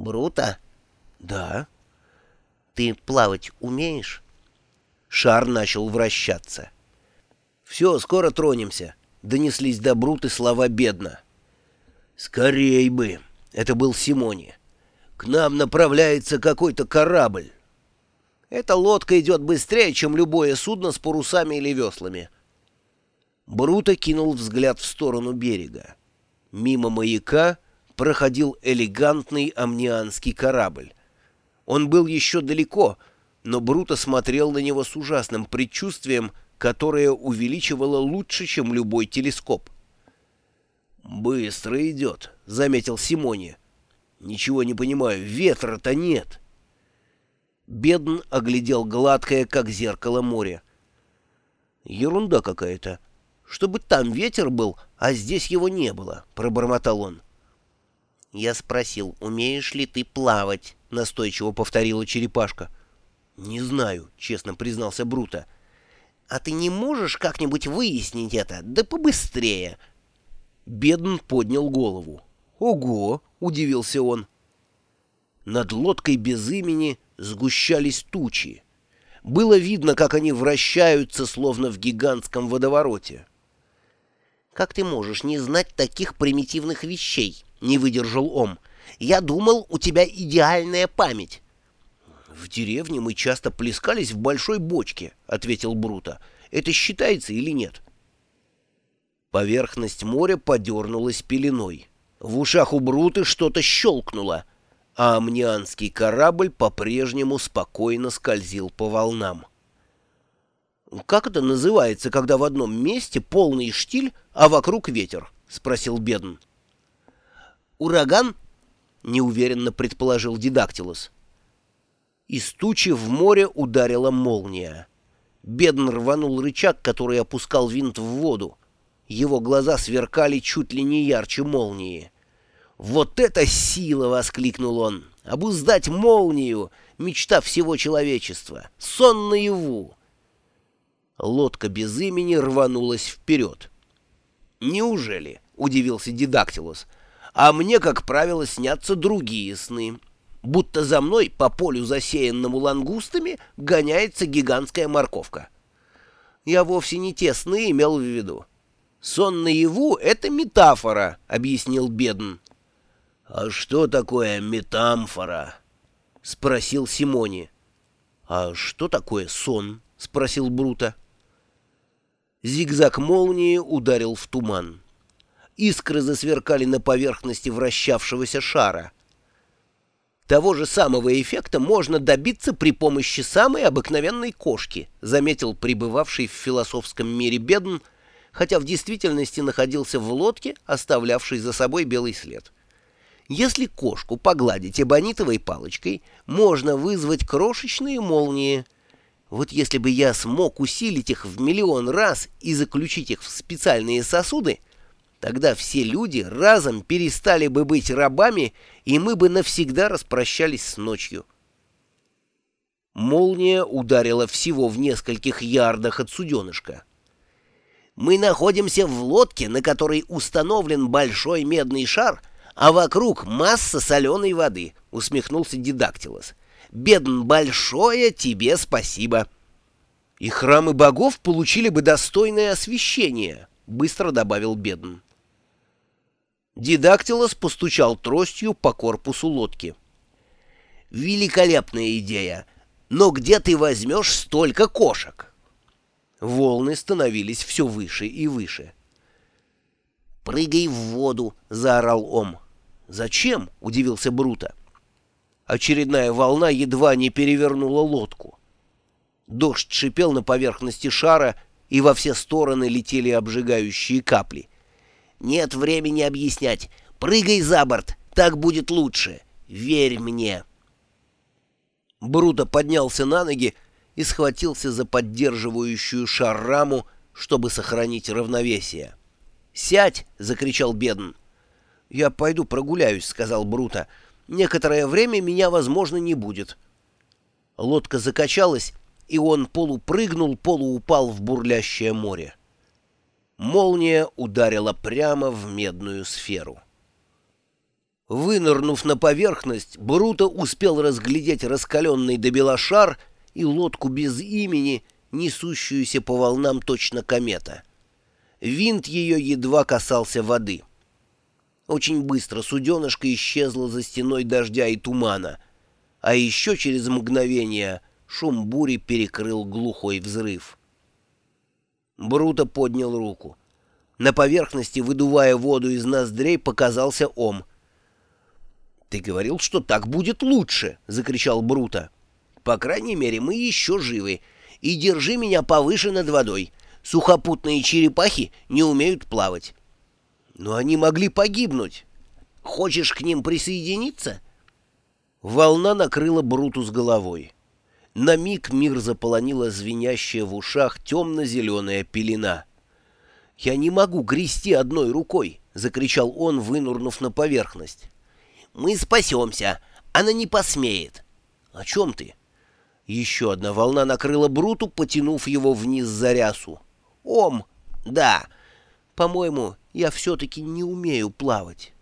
Брута, «Да». ты плавать умеешь? Шар начал вращаться. «Все, скоро тронемся», — донеслись до Бруты слова бедно. «Скорей бы!» — это был Симони. «К нам направляется какой-то корабль». Эта лодка идет быстрее, чем любое судно с парусами или веслами. Бруто кинул взгляд в сторону берега. Мимо маяка проходил элегантный амнианский корабль. Он был еще далеко, но Бруто смотрел на него с ужасным предчувствием, которое увеличивало лучше, чем любой телескоп. «Быстро идет», — заметил Симони. «Ничего не понимаю, ветра-то нет». Бедн оглядел гладкое, как зеркало море. «Ерунда какая-то. Чтобы там ветер был, а здесь его не было», — пробормотал он. Я спросил, умеешь ли ты плавать? — настойчиво повторила черепашка. «Не знаю», — честно признался Бруто. «А ты не можешь как-нибудь выяснить это? Да побыстрее!» Бедн поднял голову. «Ого!» — удивился он. Над лодкой без имени сгущались тучи. Было видно, как они вращаются, словно в гигантском водовороте. «Как ты можешь не знать таких примитивных вещей?» — не выдержал Ом. Я думал, у тебя идеальная память. — В деревне мы часто плескались в большой бочке, — ответил Бруто. — Это считается или нет? Поверхность моря подернулась пеленой. В ушах у Бруты что-то щелкнуло, а амнианский корабль по-прежнему спокойно скользил по волнам. «Как это называется, когда в одном месте полный штиль, а вокруг ветер?» — спросил Бедн. «Ураган?» — неуверенно предположил Дидактилус. Из тучи в море ударила молния. Бедн рванул рычаг, который опускал винт в воду. Его глаза сверкали чуть ли не ярче молнии. «Вот это сила!» — воскликнул он. «Обуздать молнию! Мечта всего человечества! Сон наяву!» Лодка без имени рванулась вперед. «Неужели?» — удивился Дидактилус — а мне, как правило, снятся другие сны. Будто за мной по полю, засеянному лангустами, гоняется гигантская морковка. Я вовсе не те сны имел в виду. Сон наяву — это метафора, — объяснил Бедн. — А что такое метамфора? — спросил Симони. — А что такое сон? — спросил Брута. Зигзаг молнии ударил в туман. Искры засверкали на поверхности вращавшегося шара. Того же самого эффекта можно добиться при помощи самой обыкновенной кошки, заметил пребывавший в философском мире Бедн, хотя в действительности находился в лодке, оставлявшей за собой белый след. Если кошку погладить эбонитовой палочкой, можно вызвать крошечные молнии. Вот если бы я смог усилить их в миллион раз и заключить их в специальные сосуды, Тогда все люди разом перестали бы быть рабами, и мы бы навсегда распрощались с ночью. Молния ударила всего в нескольких ярдах от суденышка. «Мы находимся в лодке, на которой установлен большой медный шар, а вокруг масса соленой воды», — усмехнулся Дидактилос. «Бедн, большое тебе спасибо!» «И храмы богов получили бы достойное освящение», — быстро добавил Бедн. Дидактилос постучал тростью по корпусу лодки. «Великолепная идея! Но где ты возьмешь столько кошек?» Волны становились все выше и выше. «Прыгай в воду!» — заорал Ом. «Зачем?» — удивился Брута. Очередная волна едва не перевернула лодку. Дождь шипел на поверхности шара, и во все стороны летели обжигающие капли. Нет времени объяснять. Прыгай за борт, так будет лучше. Верь мне. Бруто поднялся на ноги и схватился за поддерживающую шар раму, чтобы сохранить равновесие. «Сядь!» — закричал Бедн. «Я пойду прогуляюсь», — сказал Бруто. «Некоторое время меня, возможно, не будет». Лодка закачалась, и он полупрыгнул, полуупал в бурлящее море. Молния ударила прямо в медную сферу. Вынырнув на поверхность, Бруто успел разглядеть раскаленный до бела шар и лодку без имени, несущуюся по волнам точно комета. Винт ее едва касался воды. Очень быстро суденышко исчезло за стеной дождя и тумана, а еще через мгновение шум бури перекрыл глухой взрыв. Бруто поднял руку. На поверхности, выдувая воду из ноздрей, показался Ом. «Ты говорил, что так будет лучше!» — закричал Бруто. «По крайней мере, мы еще живы. И держи меня повыше над водой. Сухопутные черепахи не умеют плавать». «Но они могли погибнуть. Хочешь к ним присоединиться?» Волна накрыла Бруту с головой. На миг мир заполонила звенящая в ушах темно-зеленая пелена. «Я не могу грести одной рукой!» — закричал он, вынурнув на поверхность. Мы спасемся. Она не посмеет. О чем ты? Еще одна волна накрыла Бруту, потянув его вниз за рясу. Ом, да. По-моему, я все-таки не умею плавать.